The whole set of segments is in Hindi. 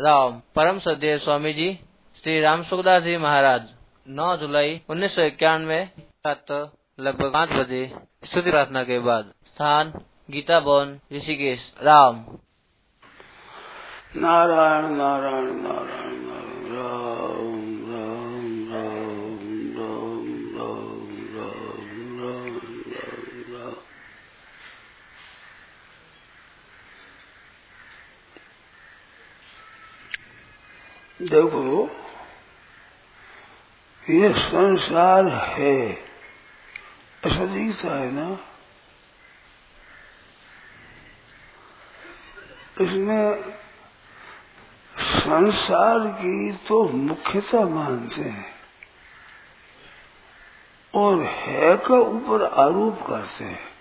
राम, परम सदेव स्वामी जी श्री राम सुखदास जी महाराज 9 जुलाई उन्नीस सौ इक्यानवे लगभग पाँच बजे स्तुति प्रार्थना के बाद। स्थान, गीता भवन, ऋषिकेश। राम। नारायण नारायण नारायण। देखो, ये संसार है। ऐसा दिखता है ना? इसमें संसार की तो मुख्यता मानते हैं और है का ऊपर आरोप करते हैं।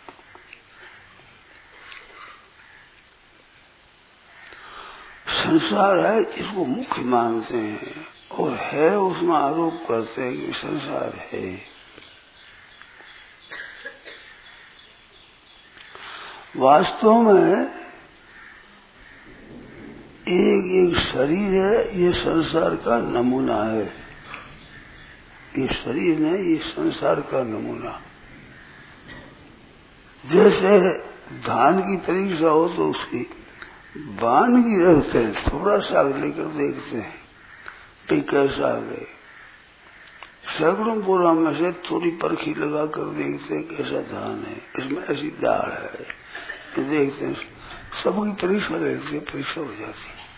संसार है इसको मुख्य मानते हैं और है उसमें आरोप करते हैं कि संसार है। वास्तव में एक एक शरीर है, ये संसार का नमूना है। ये शरीर है ये संसार का नमूना। जैसे धान की परीक्षा हो तो उसकी बान की रहते हैं थोड़ा सा लेकर देखते हैं। कि कैसा है सैकड़ों पूरा में से थोड़ी परखी लगा कर देखते हैं कैसा धान है, इसमें ऐसी दाढ़ है। तो देखते हैं सबकी परीक्षा लेते परीक्षा हो जाती है।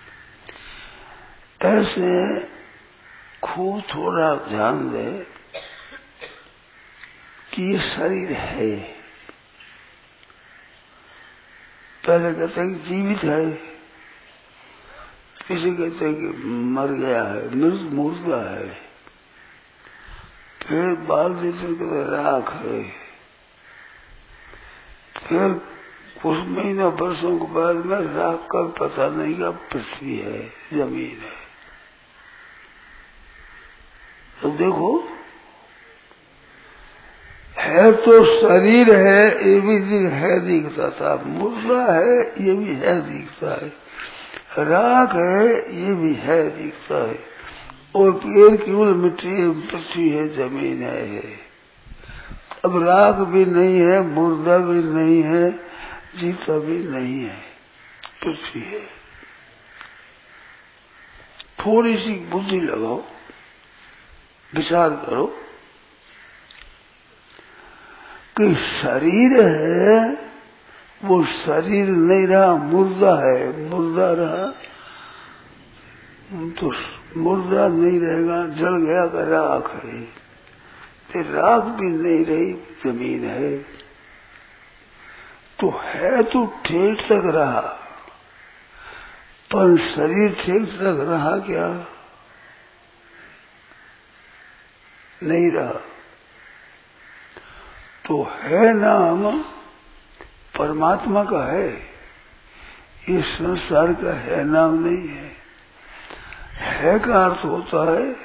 ऐसे खूब थोड़ा ध्यान दे कि ये शरीर है। पहले कहते हैं जीवित है। किसी कहते हैं कि मर गया है, मृत मुर्दा है। फिर बाल जैसे कहते राख है। फिर कुछ महीना वर्षों के बाद में राख का पता नहीं का पृथ्वी है, ज़मीन है। तो देखो है तो शरीर है, ये भी है दिखता था मुर्दा है, ये भी है दिखता है राख है, ये भी है दिखता है और पेड़ केवल मिट्टी पृथ्वी है, ज़मीन है। अब राख भी नहीं है, मुर्दा भी नहीं है, जीता भी नहीं है। पृथ्वी है। थोड़ी सी बुद्धि लगाओ, विचार करो। कि शरीर है, वो शरीर नहीं रहा, मुर्दा है। मुर्दा रहा तो मुर्दा नहीं रहेगा, जल गया का राख है फिर राख भी नहीं रही, ज़मीन है। तो है तो ठीक तक रहा, पर शरीर ठीक तक रहा क्या? नहीं रहा। तो है नाम, परमात्मा का है। ये संसार का है नाम नहीं है। है का अर्थ होता है,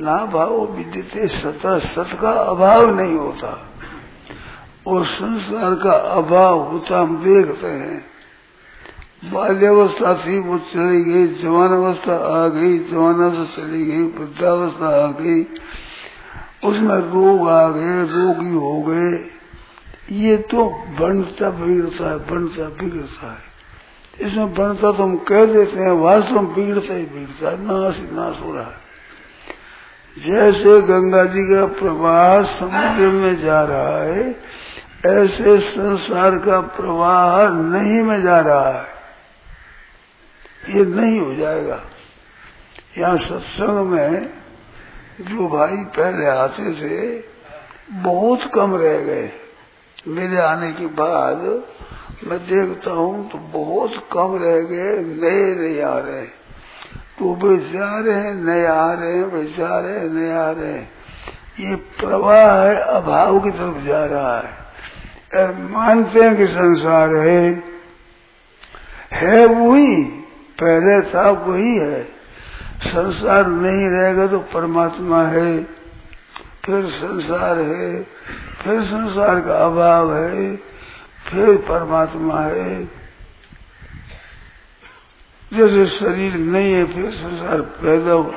ना भाव विद्यते सत सत का अभाव नहीं होता। और संसार का अभाव होता, हम देखते हैं। बाल्यावस्था थी वो चली गई जवान अवस्था आ गई जवान अवस्था चली गई, वृद्धावस्था आ गई। उसमें रोग आ गए, रोगी हो गए। ये तो बनता बिगड़ता है, बनता बिगड़ता है। इसमें बनता तो हम कह देते हैं, वास्तव में बिगड़ता ही बिगड़ता है, नाश नाश हो रहा है। जैसे गंगा जी का प्रवाह समुद्र में जा रहा है, ऐसे संसार का प्रवाह नहीं में जा रहा है। ये नहीं हो जाएगा। यहाँ सत्संग में जो भाई पहले आते थे बहुत कम रह गए। मेरे आने के बाद मैं देखता हूँ तो बहुत कम रह गए, नए नहीं आ रहे। तो वे जा रहे हैं, नए आ रहे हैं, वे जा रहे हैं, नए आ रहे हैं। ये प्रवाह है, अभाव की तरफ़ जा रहा है। और मानते हैं कि संसार है। है वही, पहले था वही है। संसार नहीं रहेगा तो परमात्मा है। फिर संसार है, फिर संसार का अभाव है, फिर परमात्मा है। जैसे शरीर नहीं है, फिर संसार पैदा हुआ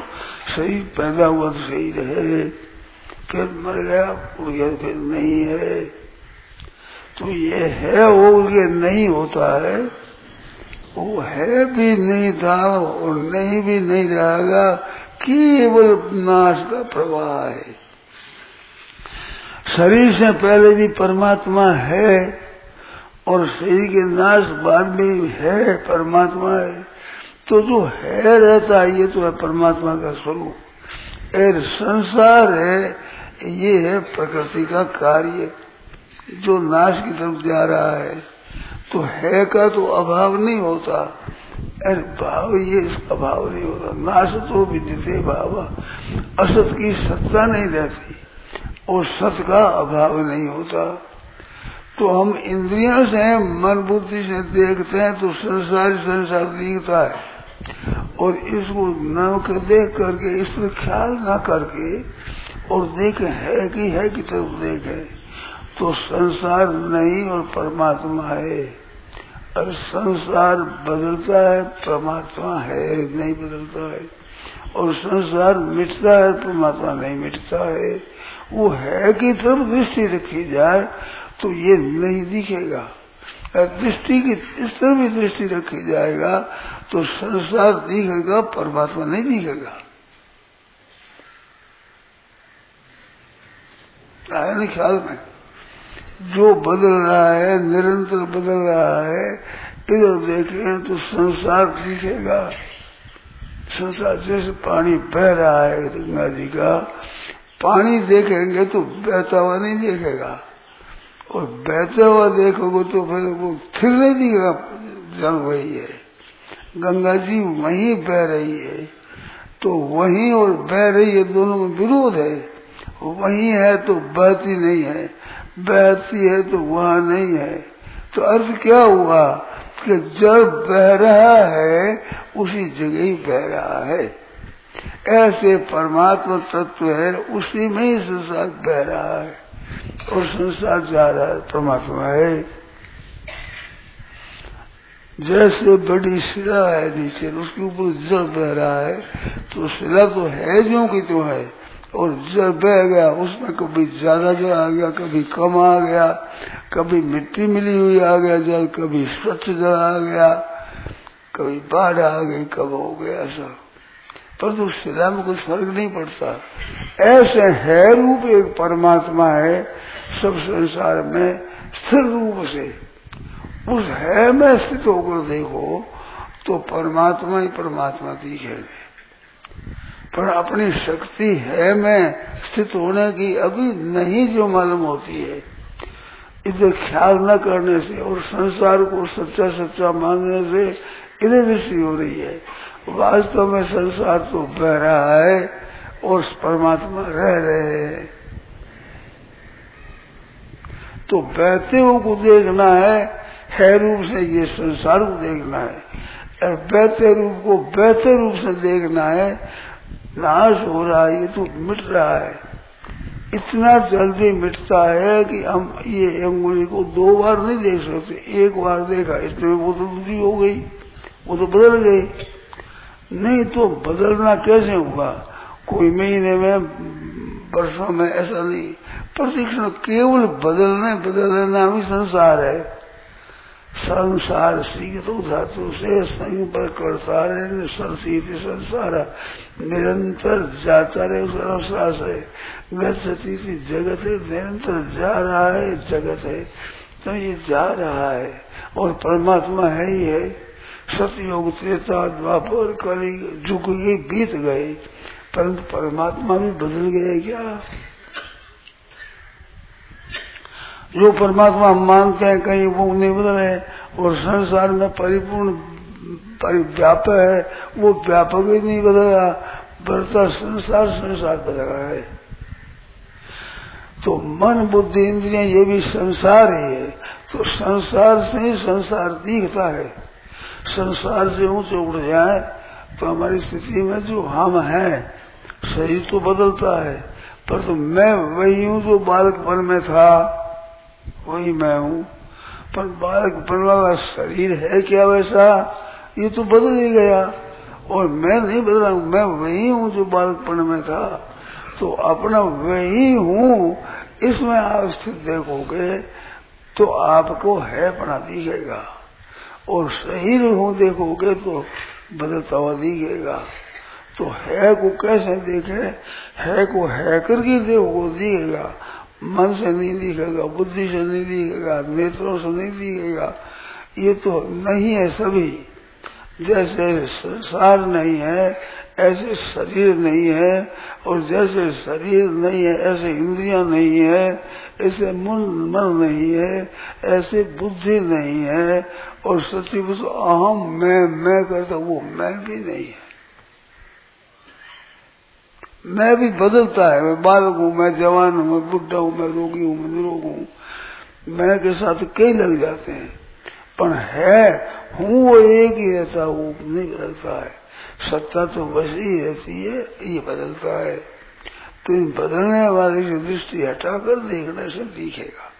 शरीर पैदा हुआ तो सही रहे फिर मर गया उड़ गया फिर नहीं है। तो ये है वो ये नहीं होता है। वो है भी नहीं था और नहीं भी नहीं रहेगा केवल नाश का प्रवाह है। शरीर से पहले भी परमात्मा है और शरीर के नाश बाद में है, परमात्मा है। तो जो है रहता है, ये तो है परमात्मा का स्वरूप। और संसार है, ये है प्रकृति का कार्य जो नाश की तरफ़ जा रहा है। तो है का तो अभाव नहीं होता। अरे भाव, ये इसका भाव नहीं होता। नाश तो विद्यते भाव। असत की सत्ता नहीं रहती और सत का अभाव नहीं होता। तो हम इंद्रियों से मन बुद्धि से देखते हैं तो संसार संसार दिखता है। और इसको न देख करके, इस ख्याल न करके, और देखे है कि है कि तरफ़ देखे। तो संसार नहीं और परमात्मा है। और संसार बदलता है, परमात्मा है, नहीं बदलता है। और संसार मिटता है, परमात्मा नहीं मिटता है। वो है कि तरफ़ दृष्टि रखी जाए तो ये नहीं दिखेगा। दृष्टि की, इस तरह भी दृष्टि रखी जाएगा तो संसार दिखेगा, परमात्मा नहीं दिखेगा। ख्याल में? जो बदल रहा है, निरंतर बदल रहा है, इधर देखें तो संसार दिखेगा। संसार जैसे पानी बह रहा है गंगा जी का, पानी देखेंगे तो बहता हुआ नहीं देखेगा। और बहता हुआ देखोगे तो फिर वो फिर नहीं दिखेगा जल वही है। गंगा जी वही बह रही है। तो वही और बह रही है, दोनों में विरोध है। वहीं है तो बहती नहीं है, बहती है तो वहाँ नहीं है। तो अर्थ क्या हुआ कि जल बह रहा है, उसी जगह ही बह रहा है। ऐसे परमात्मा तत्व है, उसी में ही संसार बह रहा है और संसार जा रहा है, परमात्मा है। जैसे बड़ी शिला है नीचे, उसके ऊपर जल बह रहा है तो शिला तो है जो की तो है। और जल बह गया, उसमें कभी ज़्यादा जल आ गया, कभी कम आ गया, कभी मिट्टी मिली हुई आ गया, जल कभी स्वच्छ जल आ गया, कभी बाढ़ आ गई, कब हो गया सब पर तो शिला में कुछ फ़र्क नहीं पड़ता। ऐसे है रूप एक परमात्मा है, सब संसार में स्थिर रूप से। उस है में स्थित होकर देखो तो परमात्मा ही परमात्मा दिखेंगे पर अपनी शक्ति है में स्थित होने की अभी नहीं जो मालूम होती है। इधर ख्याल न करने से और संसार को सच्चा सच्चा मांगने से इधर दृष्टि हो रही है। वास्तव में संसार तो बह रहा है और परमात्मा रह रहे हैं। तो बहते हुए को देखना है है रूप से ये संसार को देखना है। और बहते रूप को बेहतर रूप से देखना है नाश हो रहा है, ये तो मिट रहा है। इतना जल्दी मिटता है कि हम ये अंगुली को दो बार नहीं देख सकते। एक बार देखा, इसमें वो तो दूरी हो गई, वो तो बदल गई। नहीं तो बदलना कैसे हुआ? कोई महीने में, वर्षों में ऐसा नहीं। प्रतिक्षण केवल बदलने बदलने ही संसार है। संसार सीतो धातु से पर करता रहे संसार। निरंतर जाता रहे, उस अवसार से। गति जगत है निरंतर जा रहा है, जगत है। तो ये जा रहा है, और परमात्मा है ही है। सतयोग त्रेता द्वापर कली झुक गए बीत गए। परंतु परमात्मा भी बदल गए क्या? जो परमात्मा हम मानते हैं, कहीं वो नहीं बदल और संसार में परिपूर्ण परिव्याप है, वो व्यापक ही नहीं बदला बढ़ता संसार संसार बदल रहा है। तो मन, बुद्धि, इंद्रिया ये भी संसार ही है। तो संसार से ही संसार दिखता है। संसार से ऊँचे उड़ जाए तो हमारी स्थिति में जो हम हैं शरीर तो बदलता है। पर तो मैं वही हूँ जो बालकपन में था। वही मैं हूँ। पर बालक वाला शरीर है क्या वैसा? ये तो बदल ही गया। और मैं नहीं बदला मैं वही हूँ जो बालकपन में था। तो अपना वही हूँ, इसमें आप स्थित देखोगे तो आपको है पना दिखेगा और शरीर हूँ देखोगे तो बदलता हुआ दिखेगा तो है को कैसे देखे? है को है करके देखो दिखेगा मन से नहीं दिखेगा, बुद्धि से नहीं दिखेगा, नेत्रों से नहीं दिखेगा, ये तो नहीं है सभी। जैसे संसार नहीं है, ऐसे शरीर नहीं है, और जैसे शरीर नहीं है, ऐसे इंद्रिया नहीं है, ऐसे मन मन नहीं है, ऐसे बुद्धि नहीं है, और सचिव अहम मैं मैं करता वो मैं भी नहीं है। मैं भी बदलता है। मैं बालक हूँ, मैं जवान हूँ, मैं बुढ़ा हूँ, मैं रोगी हूँ, मैं निरोग हूँ। मैं के साथ कई लग जाते हैं। पर है, हूँ वो एक ही रहता वो नहीं बदलता है। सत्ता तो बस ही रहती है, ये बदलता है। तो इन बदलने वाले की दृष्टि हटाकर देखने से दिखेगा।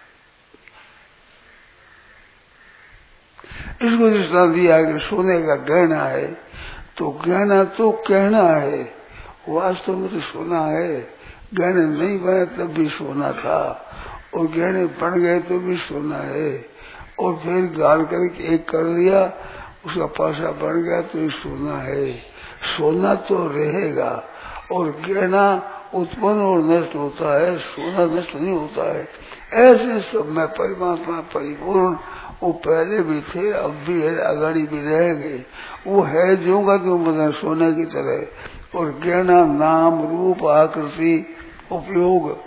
इसको दृष्टान दिया कि सोने का गहना है तो गहना तो कहना है। वास्तव में तो सोना है। गहने नहीं बने तब भी सोना था। और गहने बन गए तो भी सोना है। और फिर गाल कर एक कर लिया, उसका पासा बन गया तो ये सोना है। सोना तो रहेगा। और गहना उत्पन्न और नष्ट होता है, सोना नष्ट नहीं होता है। ऐसे सब में परमात्मा परिपूर्ण, वो पहले भी थे, अब भी है, अगाड़ी भी रहेंगे। वो है जो का जो मतलब सोने की तरह। और गहना नाम रूप आकृति उपयोग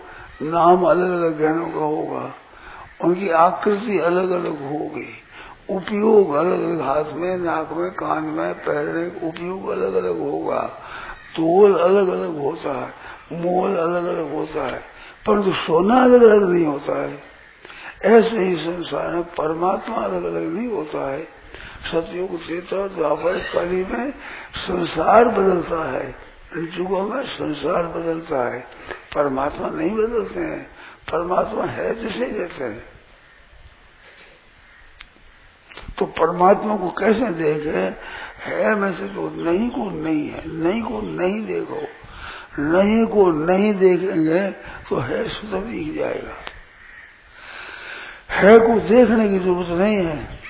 नाम अलग अलग गहनों का होगा। उनकी आकृति अलग अलग होगी। उपयोग अलग अलग हाथ में, नाक में, कान में पहनने उपयोग अलग अलग होगा। तोल अलग अलग होता है, मोल अलग अलग होता है, परंतु सोना अलग अलग नहीं होता है। ऐसे ही संसार में परमात्मा अलग अलग नहीं होता है। सतयुग चेता द्वापर कली में संसार बदलता है। युगों में संसार बदलता है। परमात्मा नहीं बदलते हैं। परमात्मा है जिसे जैसे तो परमात्मा को कैसे देखे? है में से तो नहीं को नहीं है। नहीं को नहीं देखो। नहीं को नहीं देखेंगे तो है स्वतः दिख जाएगा। है को देखने की ज़रूरत नहीं है।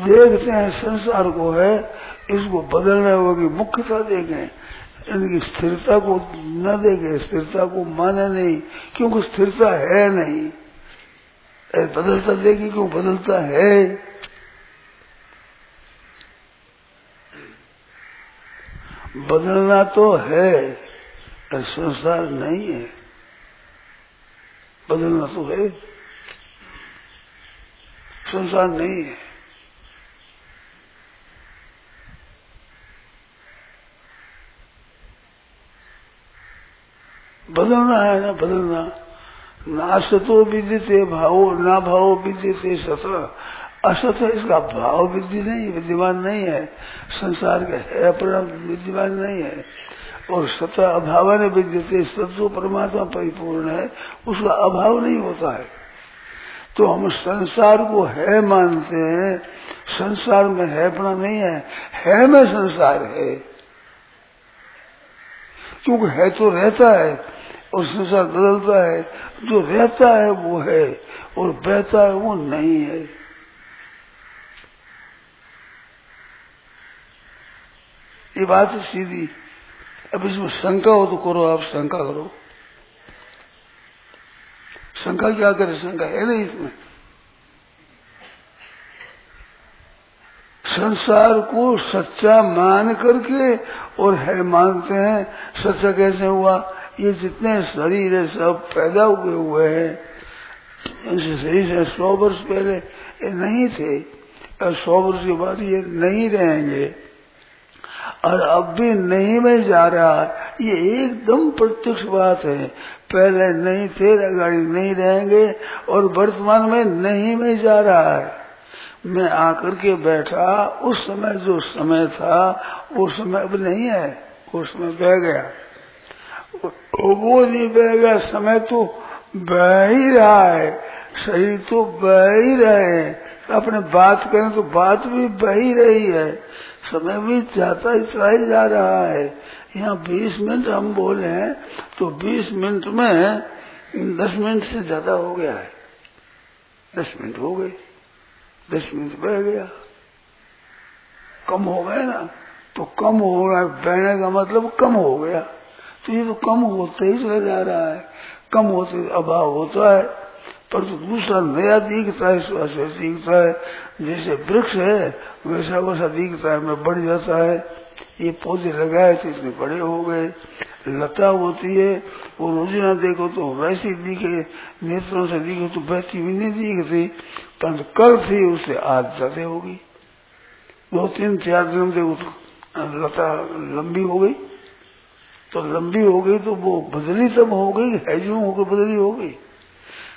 देखते हैं संसार को है, इसको बदलने होगी मुख्यता देखें। इनकी स्थिरता को न देखे, स्थिरता को माने नहीं, क्योंकि स्थिरता है नहीं। बदलता देखे क्यों? बदलता है। बदलना तो है संसार नहीं है। बदलना तो है। संसार नहीं है। बदलना है, ना बदलना। ना सतो विद्यते भावो, ना भावो विद्यते सत। असत इसका भाव विद्धि नहीं, विद्यमान नहीं है। संसार का है विद्यमान नहीं है। और सत अभाव ने सत्व परमात्मा परिपूर्ण है, उसका अभाव नहीं होता है। तो हम संसार को है मानते हैं। संसार में है अपना नहीं है। है में संसार है। क्योंकि है तो रहता है। और संसार बदलता है। जो रहता है वो है और बहता है वो नहीं है। ये बात है सीधी। अब इसमें शंका हो तो करो, आप शंका करो। शंका क्या करे? शंका है नहीं इसमें। संसार को सच्चा मान करके और है, मानते हैं। सच्चा कैसे हुआ? ये जितने शरीर है, सब पैदा हुए हुए हैं। शरीर से सौ वर्ष पहले ये नहीं थे और सौ वर्ष के बाद ये नहीं रहेंगे। और अब भी नहीं में जा रहा है ये एकदम प्रत्यक्ष बात है। पहले नहीं थे गाड़ी नहीं रहेंगे और वर्तमान में नहीं में जा रहा है। मैं आकर के बैठा, उस समय जो समय था, वो समय अब नहीं है, वो समय बह गया। वो नहीं बह गया समय तो बह ही रहा है, शरीर तो बह ही रहे हैं। अपने बात करें तो बात भी बह ही रही है। समय भी जाता ही चला ही जा रहा है। यहाँ बीस मिनट हम बोले हैं तो बीस मिनट में दस मिनट से ज़्यादा हो गया है। दस मिनट हो गए। दस मिनट बह गया। कम हो गए ना? तो कम हो रहा है। बहने का मतलब कम हो गया। तो ये तो कम होते ही चला जा रहा है। कम होते अभाव होता है, पर तो दूसरा नया दिखता है श्वास दिखता है। जैसे वृक्ष है, वैसा वैसा दिखता है, मैं बढ़ जाता है। ये पौधे लगाए थे इतने बड़े हो गए। लता होती है, वो रोज़ाना देखो तो वैसी दिखे, नेत्रों से दिखे तो वैसी भी नहीं दिखती, परंतु कल थी उससे आज ज़्यादा होगी। दो तीन चार दिन देखो तो लता लंबी हो गई। तो लंबी हो गई तो वो बदली तब हो गई हैजू होकर बदली हो गई।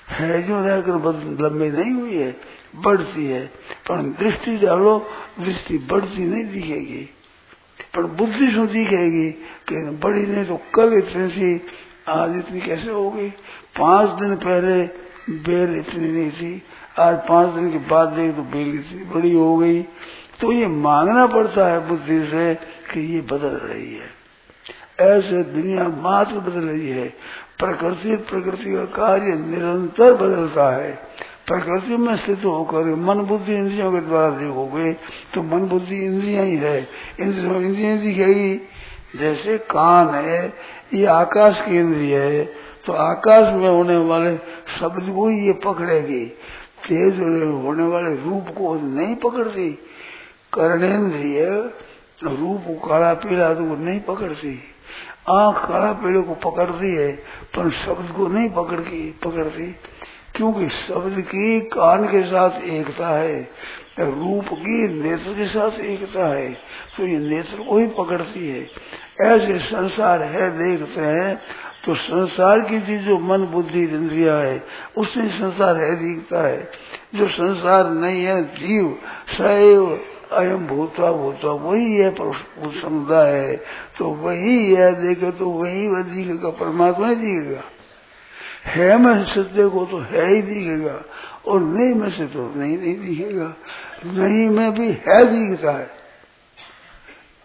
हैजू रहकर लंबी नहीं हुई है, बढ़ती है। पर दृष्टि डालो, दृष्टि बढ़ती नहीं दिखेगी। पर बुद्धि शु दिखेगी, कि बड़ी नहीं तो कल इतनी सी, आज इतनी कैसे हो गई? पाँच दिन पहले बेल इतनी नहीं थी, आज पाँच दिन के बाद देख तो बेल इतनी बड़ी हो गई। तो ये मांगना पड़ता है बुद्धि से कि ये बदल रही है। ऐसे दुनिया मात्र बदल रही है। प्रकृति प्रकृति का कार्य निरंतर बदलता है। प्रकृति में स्थित होकर मन, बुद्धि इंद्रियों के द्वारा देखोगे तो मन, बुद्धि इंद्रिया ही है। इंद्रियों, इंद्रिया दिखेगी जैसे कान है, ये आकाश की इंद्रिय है तो आकाश में होने वाले शब्द को ही ये पकड़ेगी। तेज होने वाले रूप को नहीं पकड़ती। कर्णेन्द्रिय रूप, काला, पीला तो नहीं पकड़ती। आँख काला पेड़ों को पकड़ती है पर शब्द को नहीं पकड़ पकड़ती क्योंकि शब्द की कान के साथ एकता है तो रूप की नेत्र के साथ एकता है तो ये नेत्र को ही पकड़ती है। ऐसे संसार है, देखते हैं तो संसार की चीज़ जो मन, बुद्धि, इंद्रिया है, उससे संसार है, दिखता है। जो संसार नहीं है, जीव, सैव अयम भूता भूता वही है समुदाय है। तो वही है, देखे तो वही वह दिखेगा, परमात्मा ही दिखेगा। है में सत्य को तो है ही दिखेगा। और नहीं में से तो नहीं नहीं दिखेगा। नहीं में भी है दिखता है।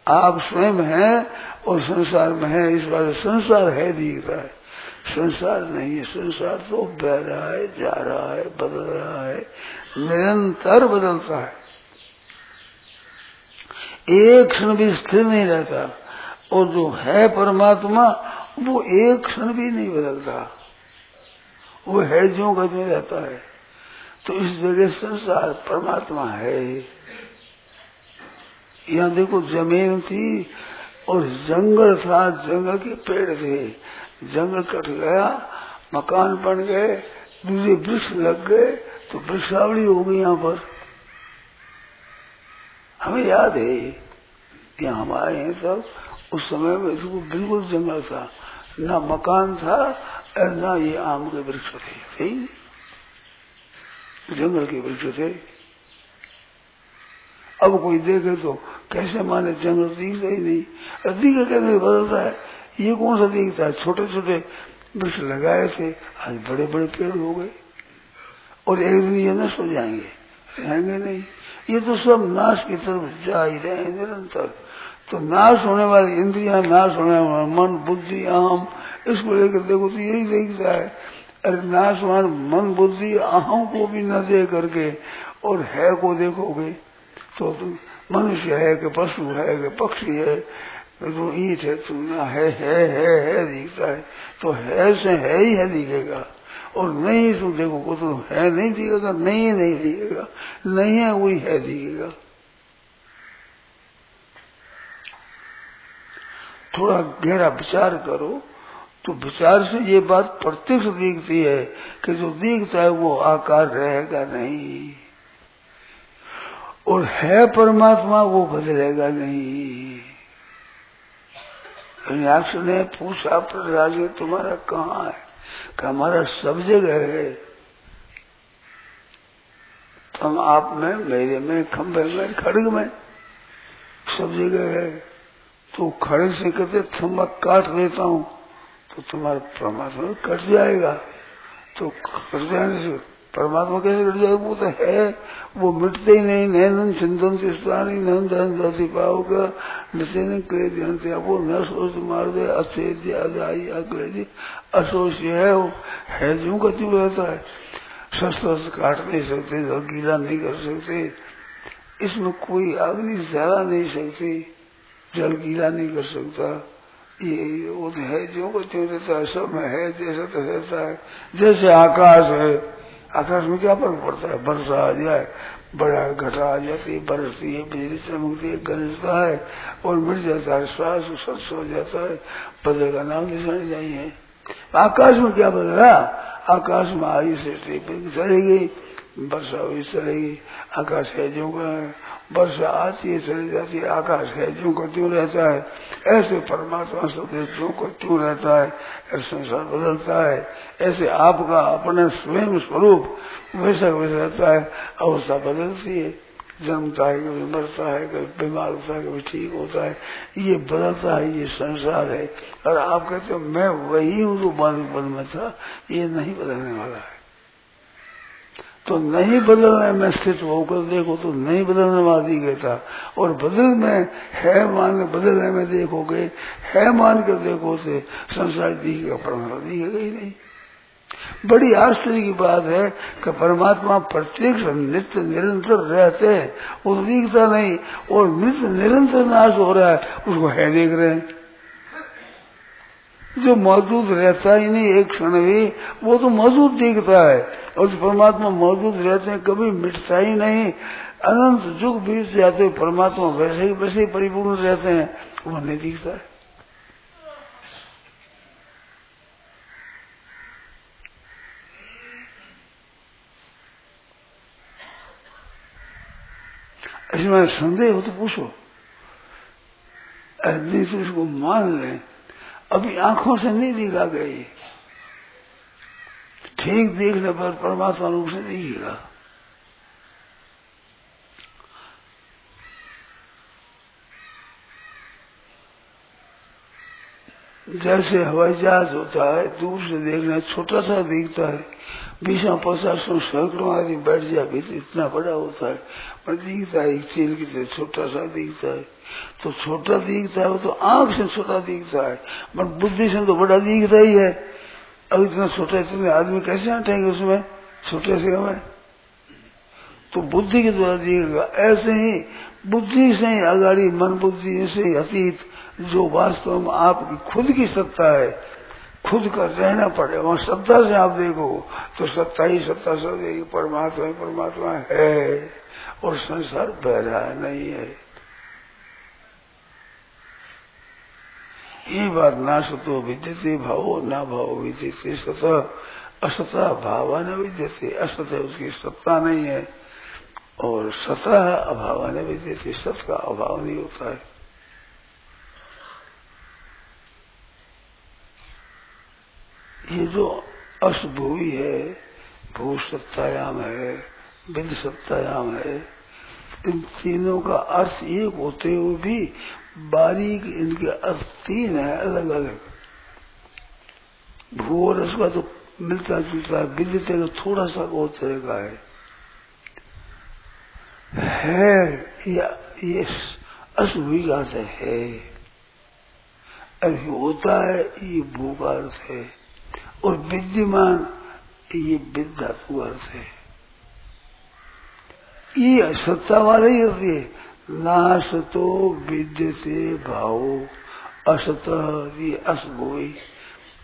आप स्वयं हैं और संसार में है, इस बार संसार है दिखता है। संसार नहीं है, संसार तो बह रहा है, जा रहा है, बदल रहा है, निरंतर बदलता है। एक क्षण भी स्थिर नहीं रहता। और जो है परमात्मा, वो एक क्षण भी नहीं बदलता। वो है जो का जो रहता है। तो इस जगह संसार परमात्मा है। यहाँ देखो, ज़मीन थी और जंगल था। जंगल के पेड़ थे। जंगल कट गया, मकान बन गए, दूसरे वृक्ष लग गए तो वृक्षावली हो गई यहाँ पर। हमें याद है कि हम आए हैं सब उस समय में इसको बिल्कुल जंगल था। ना मकान था और न ये आम के वृक्ष थे। सही जंगल के वृक्ष थे। अब कोई देखे तो कैसे माने जंगल दिखता ही? नहीं। दिखे कैसे बदलता है? ये कौन सा दिखता है? छोटे छोटे वृक्ष लगाए थे। आज बड़े बड़े पेड़ हो गए। और एक दिन ये नष्ट हो जाएँगे। रहेंगे नहीं? ये तो सब नाश की तरफ़ जा ही रहे हैं निरंतर। तो नाश होने वाली इंद्रिया, नाश होने वाला मन, बुद्धि, अहम, इसको लेकर देखो तो यही देखता है। अरे नाशवान मन, बुद्धि, अहम को भी न दे करके और है को देखोगे तो तुम मनुष्य है कि पशु है कि पक्षी है तो ईट है, तुम है है है है, दिखता है। तो है से है ही है दिखेगा। और नहीं देखो को तो है नहीं दिखेगा नहीं नहीं दिखेगा नहीं है, वही है दिखेगा थोड़ा गहरा विचार करो तो विचार से ये बात प्रत्यक्ष दिखती है कि जो दिखता है वो आकार रहेगा नहीं। और है परमात्मा, वो बदलेगा नहीं। ने पूछा, प्रहलाद तुम्हारा कहाँ है? कि हमारा सब जगह है। तुम आप में, मेरे में, खंभे में, खड़ग में, सब जगह है। तो खड़ग से कहते थम्बा काट देता हूँ तो तुम्हारा परमात्मा कट जाएगा। तो कट जाने से परमात्मा कैसे मिट जाएगा वो तो है। वो मिटते ही नहीं। नैनन चिंतन से स्थानी नन धन दसी पाओगा निशेन क्ले ध्यान से। वो न सोच मार दे। अच्छे आई अक्ले असोच है वो। है जो का रहता है। शस्त्र काट नहीं सकते गीला नहीं कर सकते। इसमें कोई अग्नि जला नहीं सकती। जल गीला नहीं कर सकता। ये वो तो है जो को क्यों रहता है। सब है, जैसा तो रहता है। जैसे आकाश है। आकाश में क्या फ़र्क पड़ता है। वर्षा आ जाए, बड़ा घटा आ जाती है बरसती है, बिजली चमकती है, गरजता है, और मिट जाता है, श्वास स्वच्छ हो जाता है बदल का नाम निशान जाइए आकाश में क्या बदला आकाश में आई सृष्टि चलेगी वर्षा हुई चलेगी आकाश है जो वर्षा आती है, चली जाती है, आकाश है जो को क्यों रहता है? ऐसे परमात्मा सब जो को क्यों रहता है? ऐसे संसार बदलता है। ऐसे आपका अपना स्वयं स्वरूप वैसा वैसा रहता है। अवस्था बदलती है। जन्मता है कभी मरता है कभी बीमार होता है, कभी ठीक होता है। ये बदलता है, ये संसार है। और आप कहते हो, मैं वही हूँ जो बालक पद में था ये नहीं बदलने वाला है। तो नहीं बदलने में स्थित होकर देखो तो नहीं बदलने वाली कहता। और बदल में, है मान, बदलने में देखोगे, है मान कर देखो से संसार दिखेगा परमात्मा दिखेगा ही नहीं। बड़ी आश्चर्य की बात है कि परमात्मा प्रत्यक्ष नित्य निरंतर रहते हैं वो दिखता नहीं, और नित्य निरंतर नाश हो रहा है, उसको है देख रहे हैं। जो मौजूद रहता ही नहीं एक क्षण भी, वो तो मौजूद दिखता है। और जो परमात्मा मौजूद रहते हैं, कभी मिटता ही नहीं। अनंत युग बीत जाते परमात्मा वैसे ही वैसे ही परिपूर्ण रहते हैं, वो नहीं दिखता है। इसमें संदेह हो तो पूछो। नहीं तो उसको मान लें। अभी आँखों से नहीं दिखा गई। ठीक देखने पर परमात्मा रूप से दिखेगा जैसे हवाई जहाज़ होता है, दूर से देखना छोटा सा दिखता है। बीस पचास सैकड़ों आदमी बैठ जाए इतना बड़ा होता है। पर दिखता है चील की से छोटा सा दिखता है तो छोटा दिखता है वो तो आँख से छोटा दिखता है पर बुद्धि से तो बड़ा दिखता ही है। अब इतना छोटा, इतने आदमी कैसे हटेंगे उसमें? छोटे से हमें। तो बुद्धि के द्वारा दिखेगा ऐसे ही बुद्धि से ही, अगाड़ी मन बुद्धि से ही अतीत, जो वास्तव में आपकी खुद की सत्ता है खुद का रहना पड़े, वहाँ सत्ता से आप देखो तो सत्ता ही सत्ता सब परमात्मा ही परमात्मा है, और संसार बह है नहीं है। ये बात ना सतो विद्यते भावो, ना भाव विद्यते सत। असता भाव न विद्यते, असत है उसकी सत्ता नहीं है, और सतह अभाव न विद्यते, सत का अभाव नहीं होता है ये जो अशभूई है भू सत्तायाम है विद सत्तायाम है, इन तीनों का अर्थ एक होते हुए भी बारीक इनके अर्थ तीन है अलग अलग भू और उसका तो मिलता जुलता है विद्यते का थोड़ा सा बहुत तरह का है। है, या ये अशुभी का अर्थ है। अभी होता है, ये भू का अर्थ है। और विद्यमान ये विद्यात्व अर्थ है। ये सत्ता वाले ही होती है। नासतो विद्य से भाव असत ये असभोई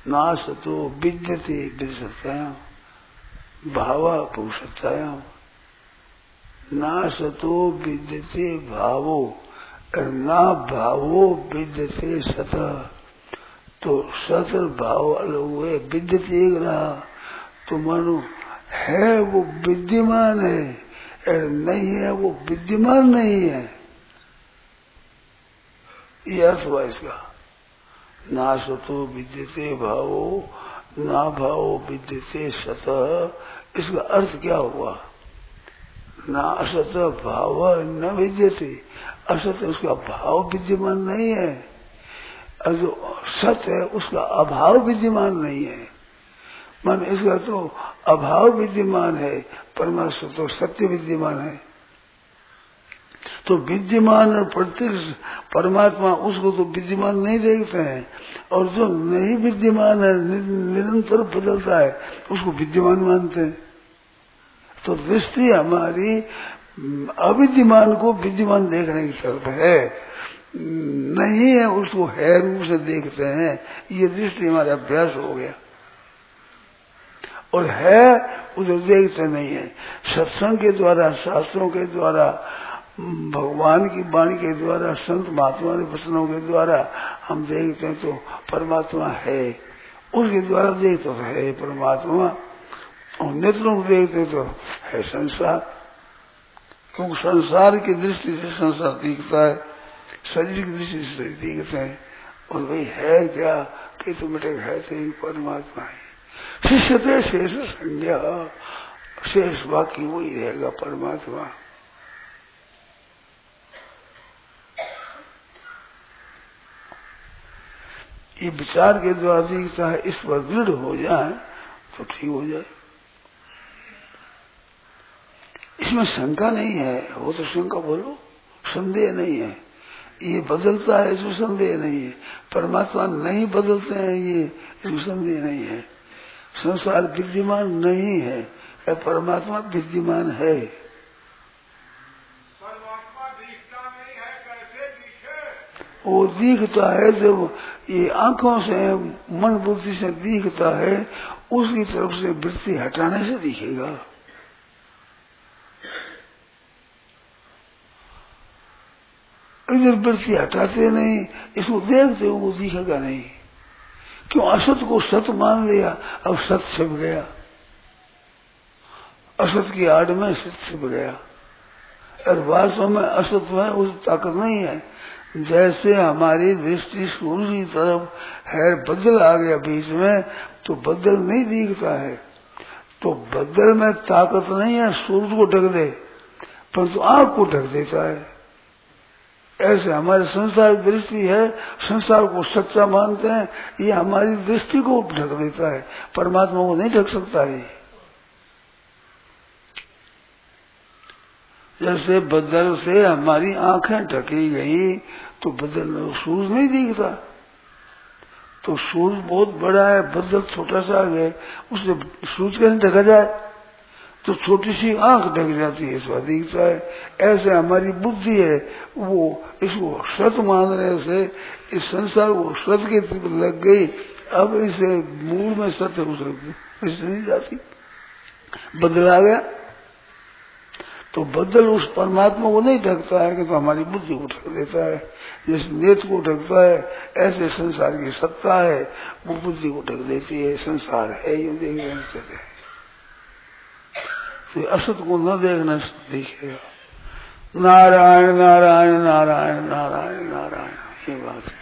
नासतो विद्यते विद्यतायाम भाव पुरुषतायाम नासतो विद्यते भावो ना भावो विद्यते सतह तो सतर भाव अलग हुए, विद्युत एक रहा। तो मानो, है वो विद्यमान है और नहीं है वो विद्यमान नहीं है। ये अर्थ हुआ इसका। ना सतो विद्यते भावो, ना भावो विद्यते सतह इसका अर्थ क्या हुआ? ना असत भाव न विद्यते। असत उसका भाव विद्यमान नहीं है। और जो सत्य है, उसका अभाव विद्यमान नहीं है। मन इसका तो अभाव विद्यमान है, परमात्मा तो सत्य विद्यमान है। तो विद्यमान और प्रत्यक्ष परमात्मा उसको तो विद्यमान नहीं देखते हैं, और जो नहीं विद्यमान है निरंतर बदलता है, उसको विद्यमान मानते हैं। तो दृष्टि हमारी, अविद्यमान को विद्यमान देखने की तरफ़ है। नहीं है, उसको है रूप से देखते हैं। ये दृष्टि हमारा अभ्यास हो गया। और है उधर देखते नहीं है। सत्संग के द्वारा, शास्त्रों के द्वारा, भगवान की वाणी के द्वारा, संत महात्मा के वचनों के द्वारा हम देखते हैं तो परमात्मा है। उसके द्वारा देखते तो है परमात्मा। और नेत्रों को देखते तो है संसार। क्योंकि संसार की दृष्टि से संसार दिखता है। शरीर की दृष्टि से दिखते हैं, और भाई है क्या कि तो मिटे है तो परमात्मा है। शिष्य थे शेष संज्ञा, शेष बाकी वही रहेगा, परमात्मा। ये विचार के द्वारा दिखता है इस पर दृढ़ हो जाए तो ठीक हो जाए। इसमें शंका नहीं है वो तो शंका बोलो, संदेह नहीं है। ये बदलता है इसमें संदेह नहीं है। परमात्मा नहीं बदलते हैं ये इसमें संदेह नहीं है। संसार विद्यमान नहीं है परमात्मा विद्यमान है। वो दिखता है जब ये आँखों से मन बुद्धि से दिखता है उसकी तरफ़ से वृत्ति हटाने से दिखेगा। इधर वृत्ति हटाते नहीं इसको देखते हो वो दिखेगा नहीं। क्यों? असत को सत मान लिया, अब सत छिप गया। असत की आड़ में सत छिप गया। और वास्तव में असत में उस ताकत नहीं है। जैसे हमारी दृष्टि सूर्य की तरफ़ है, बदल आ गया बीच में तो बदल नहीं दिखता है। तो बदल में ताकत नहीं है, सूर्य को ढक दे, परंतु तो आँख को ढक देता है। ऐसे हमारे संसार दृष्टि है, संसार को सच्चा मानते हैं, ये हमारी दृष्टि को ढक देता है, परमात्मा को नहीं ढक सकता है जैसे बदल से हमारी आँखें ढकी गई तो बदल में सूरज नहीं दिखता। तो सूरज बहुत बड़ा है, बदल छोटा सा गया उससे सूरज कैसे ढका जाए? तो छोटी सी आँख ढक जाती है इसका दिखता है। ऐसे हमारी बुद्धि है, वो इसको सत मानने से, इस संसार को सत के लग गई। अब इसे मूल में सत्य इससे नहीं जाती। बदल आ गया। तो बदल उस परमात्मा को नहीं ढकता है कि तो हमारी बुद्धि को ढक देता है। जिस नेत को ढकता है, ऐसे संसार की सत्ता है, वो बुद्धि को ढक देती है। संसार है ये देखने है। तो असत को न देखना दिखेगा नारायण नारायण नारायण नारायण नारायण ये बात है।